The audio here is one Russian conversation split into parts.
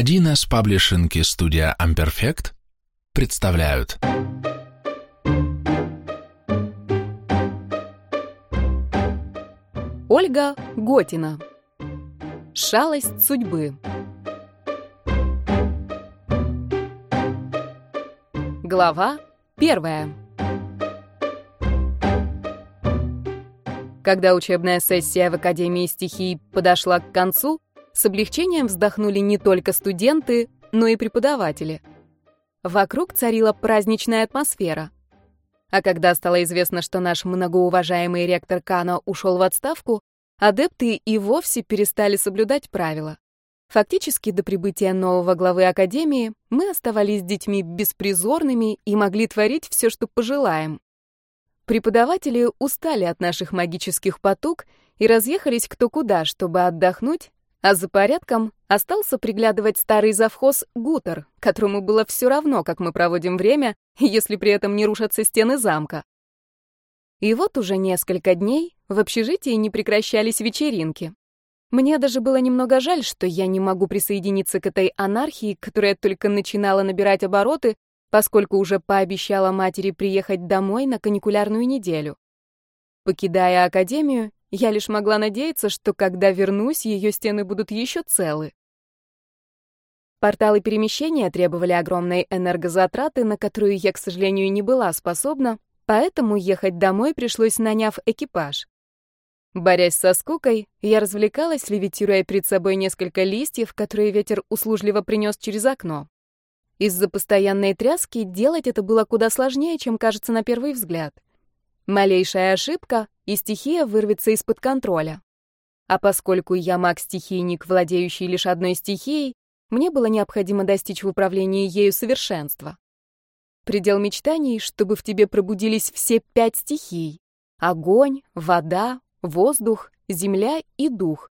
1С паблишинг и студия Amperfect представляют. Ольга Готина. Шалость судьбы Глава первая. Когда учебная сессия в Академии стихий подошла к концу, с облегчением вздохнули не только студенты, но и преподаватели. Вокруг царила праздничная атмосфера. А когда стало известно, что наш многоуважаемый ректор Кано ушел в отставку, адепты и вовсе перестали соблюдать правила. Фактически до прибытия нового главы Академии мы оставались детьми беспризорными и могли творить все, что пожелаем. Преподаватели устали от наших магических потуг и разъехались кто куда, чтобы отдохнуть, а за порядком остался приглядывать старый завхоз Гутер, которому было все равно, как мы проводим время, если при этом не рушатся стены замка. И вот уже несколько дней в общежитии не прекращались вечеринки. Мне даже было немного жаль, что я не могу присоединиться к этой анархии, которая только начинала набирать обороты, поскольку уже пообещала матери приехать домой на каникулярную неделю. Покидая академию, я лишь могла надеяться, что когда вернусь, ее стены будут еще целы. Порталы перемещения требовали огромной энергозатраты, на которую я, к сожалению, не была способна, поэтому ехать домой пришлось, наняв экипаж. Борясь со скукой, я развлекалась, левитируя перед собой несколько листьев, которые ветер услужливо принес через окно. Из-за постоянной тряски делать это было куда сложнее, чем кажется на первый взгляд. Малейшая ошибка, и стихия вырвется из-под контроля. А поскольку я маг-стихийник, владеющий лишь одной стихией, мне было необходимо достичь в управлении ею совершенства. Предел мечтаний, чтобы в тебе пробудились все пять стихий — огонь, вода, воздух, земля и дух.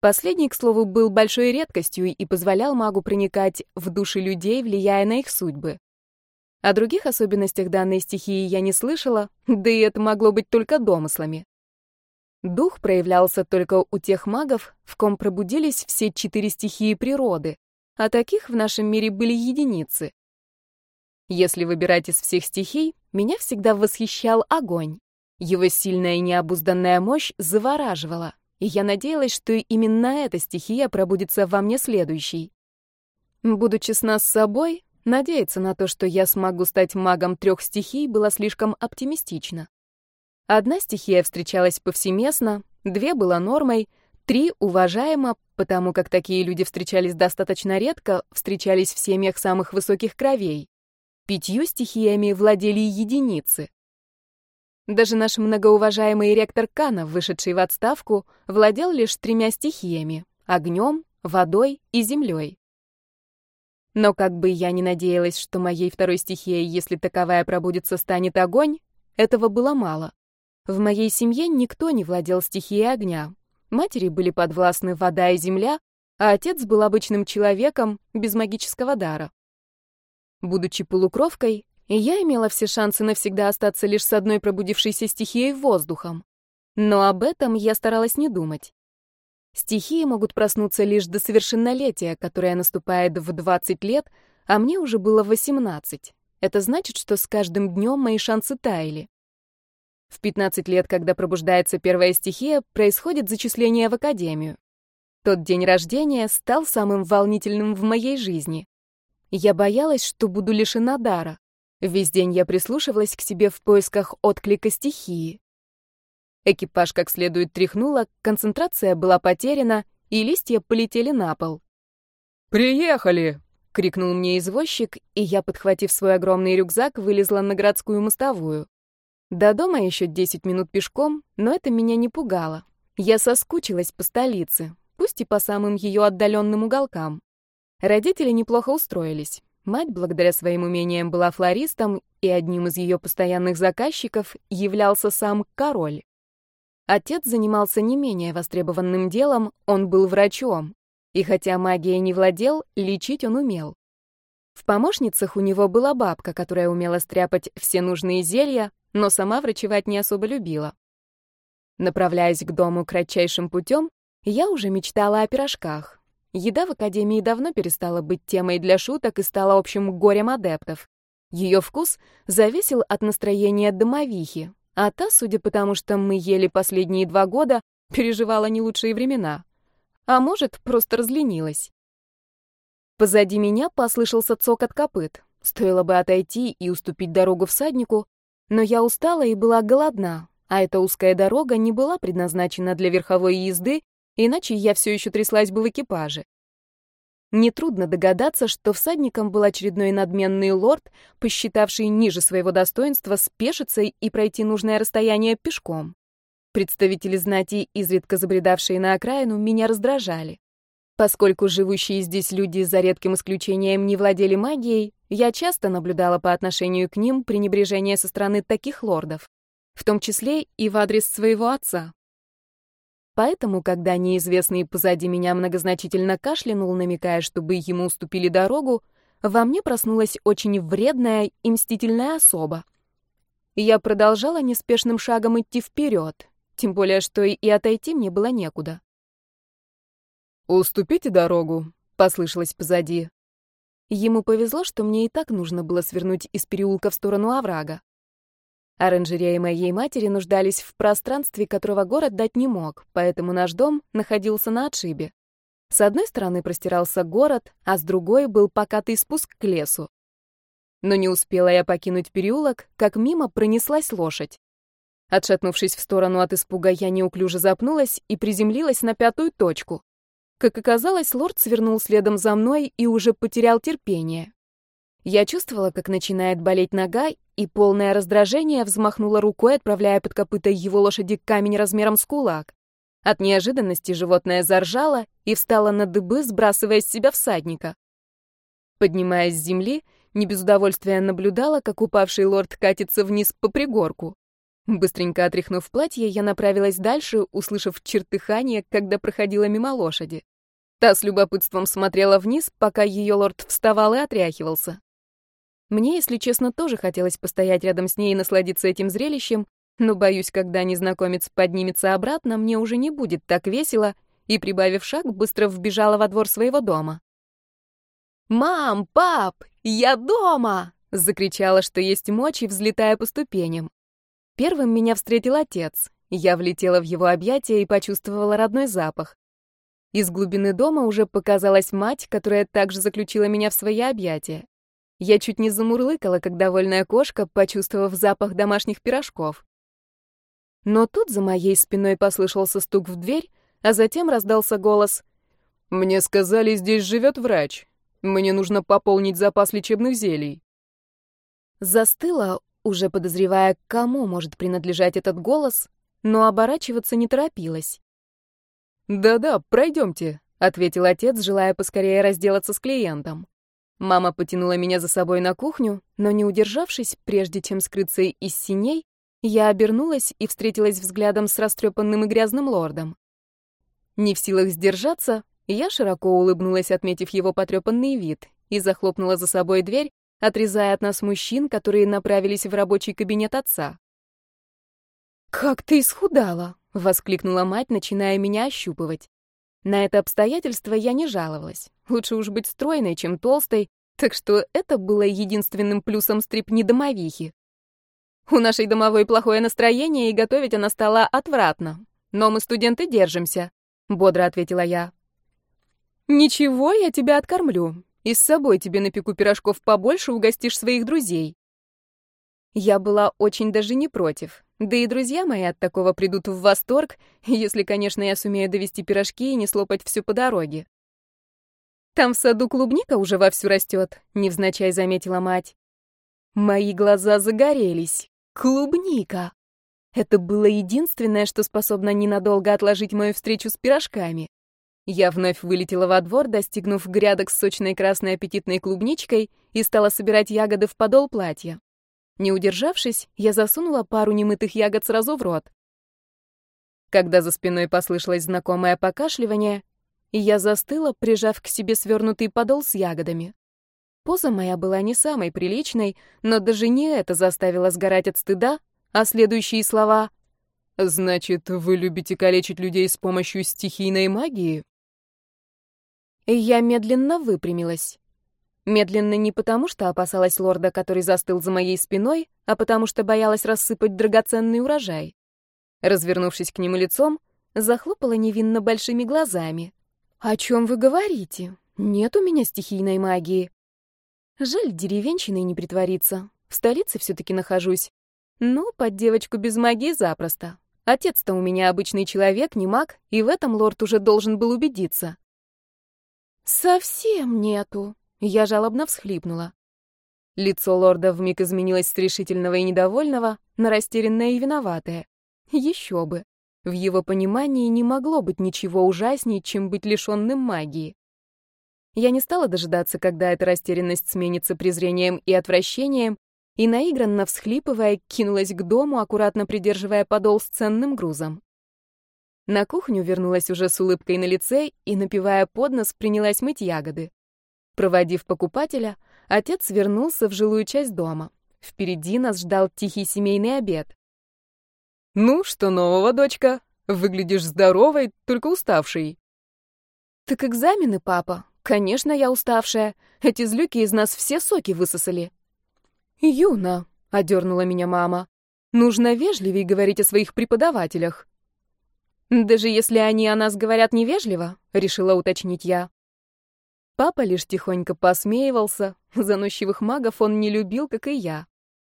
Последний, к слову, был большой редкостью и позволял магу проникать в души людей, влияя на их судьбы. О других особенностях данной стихии я не слышала, да и это могло быть только домыслами. Дух проявлялся только у тех магов, в ком пробудились все четыре стихии природы, а таких в нашем мире были единицы. Если выбирать из всех стихий, меня всегда восхищал огонь. Его сильная и необузданная мощь завораживала и я надеялась, что именно эта стихия пробудится во мне следующей. Буду честна с собой, надеяться на то, что я смогу стать магом трех стихий, было слишком оптимистично. Одна стихия встречалась повсеместно, две была нормой, три — уважаемо, потому как такие люди встречались достаточно редко, встречались в семьях самых высоких кровей. Пятью стихиями владели единицы. Даже наш многоуважаемый ректор Кана, вышедший в отставку, владел лишь тремя стихиями — огнем, водой и землей. Но как бы я ни надеялась, что моей второй стихией, если таковая пробудется, станет огонь, этого было мало. В моей семье никто не владел стихией огня. Матери были подвластны вода и земля, а отец был обычным человеком без магического дара. Будучи полукровкой, я имела все шансы навсегда остаться лишь с одной пробудившейся стихией воздухом. Но об этом я старалась не думать. Стихии могут проснуться лишь до совершеннолетия, которое наступает в 20 лет, а мне уже было 18. Это значит, что с каждым днем мои шансы таяли. В 15 лет, когда пробуждается первая стихия, происходит зачисление в академию. Тот день рождения стал самым волнительным в моей жизни. Я боялась, что буду лишена дара. Весь день я прислушивалась к себе в поисках отклика стихии. Экипаж как следует тряхнуло, концентрация была потеряна, и листья полетели на пол. «Приехали!» — крикнул мне извозчик, и я, подхватив свой огромный рюкзак, вылезла на городскую мостовую. До дома еще 10 минут пешком, но это меня не пугало. Я соскучилась по столице, пусть и по самым ее отдаленным уголкам. Родители неплохо устроились. Мать, благодаря своим умениям, была флористом, и одним из ее постоянных заказчиков являлся сам король. Отец занимался не менее востребованным делом, он был врачом. И хотя магией не владел, лечить он умел. В помощницах у него была бабка, которая умела стряпать все нужные зелья, но сама врачевать не особо любила. Направляясь к дому кратчайшим путем, я уже мечтала о пирожках. Еда в Академии давно перестала быть темой для шуток и стала общим горем адептов. Ее вкус зависел от настроения домовихи, а та, судя по тому, что мы ели последние два года, переживала не лучшие времена. А может, просто разленилась. Позади меня послышался цокот копыт. Стоило бы отойти и уступить дорогу всаднику, но я устала и была голодна, а эта узкая дорога не была предназначена для верховой езды, иначе я все еще тряслась бы в экипаже. Нетрудно догадаться, что всадником был очередной надменный лорд, посчитавший ниже своего достоинства спешиться и пройти нужное расстояние пешком. Представители знати, изредка забредавшие на окраину, меня раздражали. Поскольку живущие здесь люди, за редким исключением, не владели магией, я часто наблюдала по отношению к ним пренебрежение со стороны таких лордов, в том числе и в адрес своего отца. Поэтому, когда неизвестный позади меня многозначительно кашлянул, намекая, чтобы ему уступили дорогу, во мне проснулась очень вредная и мстительная особа. Я продолжала неспешным шагом идти вперед, тем более, что и отойти мне было некуда. «Уступите дорогу», — послышалось позади. Ему повезло, что мне и так нужно было свернуть из переулка в сторону оврага. Оранжереи моей матери нуждались в пространстве, которого город дать не мог, поэтому наш дом находился на отшибе. С одной стороны простирался город, а с другой был покатый спуск к лесу. Но не успела я покинуть переулок, как мимо пронеслась лошадь. Отшатнувшись в сторону от испуга, я неуклюже запнулась и приземлилась на пятую точку. Как оказалось, лорд свернул следом за мной и уже потерял терпение. Я чувствовала, как начинает болеть нога, и полное раздражение взмахнула рукой, отправляя под копыта его лошади камень размером с кулак. От неожиданности животное заржало и встало на дыбы, сбрасывая с себя всадника. Поднимаясь с земли, не без удовольствия наблюдала, как упавший лорд катится вниз по пригорку. Быстренько отряхнув платье, я направилась дальше, услышав чертыхание, когда проходила мимо лошади. Та с любопытством смотрела вниз, пока ее лорд вставал и отряхивался. Мне, если честно, тоже хотелось постоять рядом с ней и насладиться этим зрелищем, но, боюсь, когда незнакомец поднимется обратно, мне уже не будет так весело, и, прибавив шаг, быстро вбежала во двор своего дома. «Мам, пап, я дома!» — закричала, что есть мочи, взлетая по ступеням. Первым меня встретил отец. Я влетела в его объятия и почувствовала родной запах. Из глубины дома уже показалась мать, которая также заключила меня в свои объятия. Я чуть не замурлыкала, как довольная кошка, почувствовав запах домашних пирожков. Но тут за моей спиной послышался стук в дверь, а затем раздался голос. «Мне сказали, здесь живет врач. Мне нужно пополнить запас лечебных зелий». Застыла, уже подозревая, кому может принадлежать этот голос, но оборачиваться не торопилась. «Да-да, пройдемте», — ответил отец, желая поскорее разделаться с клиентом. Мама потянула меня за собой на кухню, но не удержавшись, прежде чем скрыться из синей, я обернулась и встретилась взглядом с растрепанным и грязным лордом. Не в силах сдержаться, я широко улыбнулась, отметив его потрепанный вид, и захлопнула за собой дверь, отрезая от нас мужчин, которые направились в рабочий кабинет отца. «Как ты исхудала!» — воскликнула мать, начиная меня ощупывать. На это обстоятельство я не жаловалась. Лучше уж быть стройной, чем толстой, так что это было единственным плюсом стрипни домовихи. У нашей домовой плохое настроение, и готовить она стала отвратно. Но мы, студенты, держимся, — бодро ответила я. «Ничего, я тебя откормлю. И с собой тебе напеку пирожков побольше, угостишь своих друзей». Я была очень даже не против. Да и друзья мои от такого придут в восторг, если, конечно, я сумею довести пирожки и не слопать все по дороге. Там в саду клубника уже вовсю растет, невзначай заметила мать. Мои глаза загорелись. Клубника! Это было единственное, что способно ненадолго отложить мою встречу с пирожками. Я вновь вылетела во двор, достигнув грядок с сочной красной аппетитной клубничкой и стала собирать ягоды в подол платья. Не удержавшись, я засунула пару немытых ягод сразу в рот. Когда за спиной послышалось знакомое покашливание, я застыла, прижав к себе свернутый подол с ягодами. Поза моя была не самой приличной, но даже не это заставило сгорать от стыда, а следующие слова «Значит, вы любите калечить людей с помощью стихийной магии?» Я медленно выпрямилась. Медленно не потому, что опасалась лорда, который застыл за моей спиной, а потому что боялась рассыпать драгоценный урожай. Развернувшись к нему лицом, захлопала невинно большими глазами. «О чем вы говорите? Нет у меня стихийной магии. Жаль, деревенщиной не притвориться. В столице все-таки нахожусь. Но под девочку без магии запросто. Отец-то у меня обычный человек, не маг, и в этом лорд уже должен был убедиться. «Совсем нету», — я жалобно всхлипнула. Лицо лорда вмиг изменилось с решительного и недовольного на растерянное и виноватое. Еще бы. В его понимании не могло быть ничего ужаснее, чем быть лишенным магии. Я не стала дожидаться, когда эта растерянность сменится презрением и отвращением, и, наигранно всхлипывая, кинулась к дому, аккуратно придерживая подол с ценным грузом. На кухню вернулась уже с улыбкой на лице и, напивая под нос, принялась мыть ягоды. Проводив покупателя, отец вернулся в жилую часть дома. Впереди нас ждал тихий семейный обед. «Ну, что нового, дочка? Выглядишь здоровой, только уставшей». «Так экзамены, папа. Конечно, я уставшая. Эти злюки из нас все соки высосали». «Юна», — одернула меня мама, — «нужно вежливее говорить о своих преподавателях». «Даже если они о нас говорят невежливо», — решила уточнить я. Папа лишь тихонько посмеивался, заносчивых магов он не любил, как и я.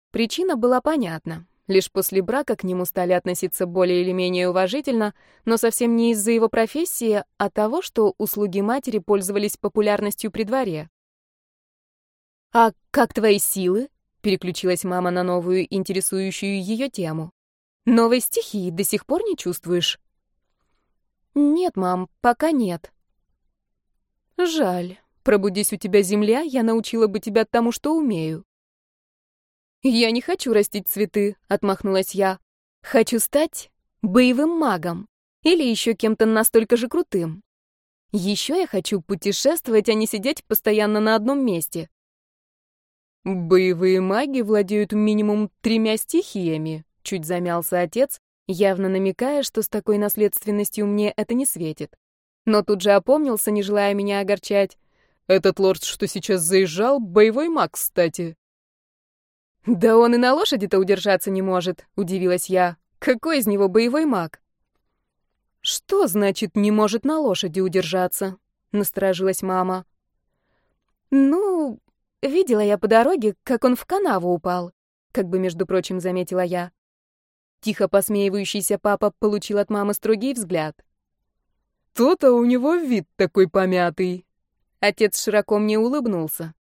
Причина была понятна. Лишь после брака к нему стали относиться более или менее уважительно, но совсем не из-за его профессии, а того, что услуги матери пользовались популярностью при дворе. «А как твои силы?» — переключилась мама на новую, интересующую ее тему. «Новой стихии до сих пор не чувствуешь?» «Нет, мам, пока нет». «Жаль. Пробудись у тебя земля, я научила бы тебя тому, что умею». «Я не хочу растить цветы», — отмахнулась я. «Хочу стать боевым магом или еще кем-то настолько же крутым. Еще я хочу путешествовать, а не сидеть постоянно на одном месте». «Боевые маги владеют минимум тремя стихиями», — чуть замялся отец, явно намекая, что с такой наследственностью мне это не светит. Но тут же опомнился, не желая меня огорчать. «Этот лорд, что сейчас заезжал, боевой маг, кстати». «Да он и на лошади-то удержаться не может», — удивилась я. «Какой из него боевой маг?» «Что значит «не может на лошади удержаться»?» — насторожилась мама. «Ну, видела я по дороге, как он в канаву упал», — как бы, между прочим, заметила я. Тихо посмеивающийся папа получил от мамы строгий взгляд. «То-то у него вид такой помятый». Отец широко мне улыбнулся.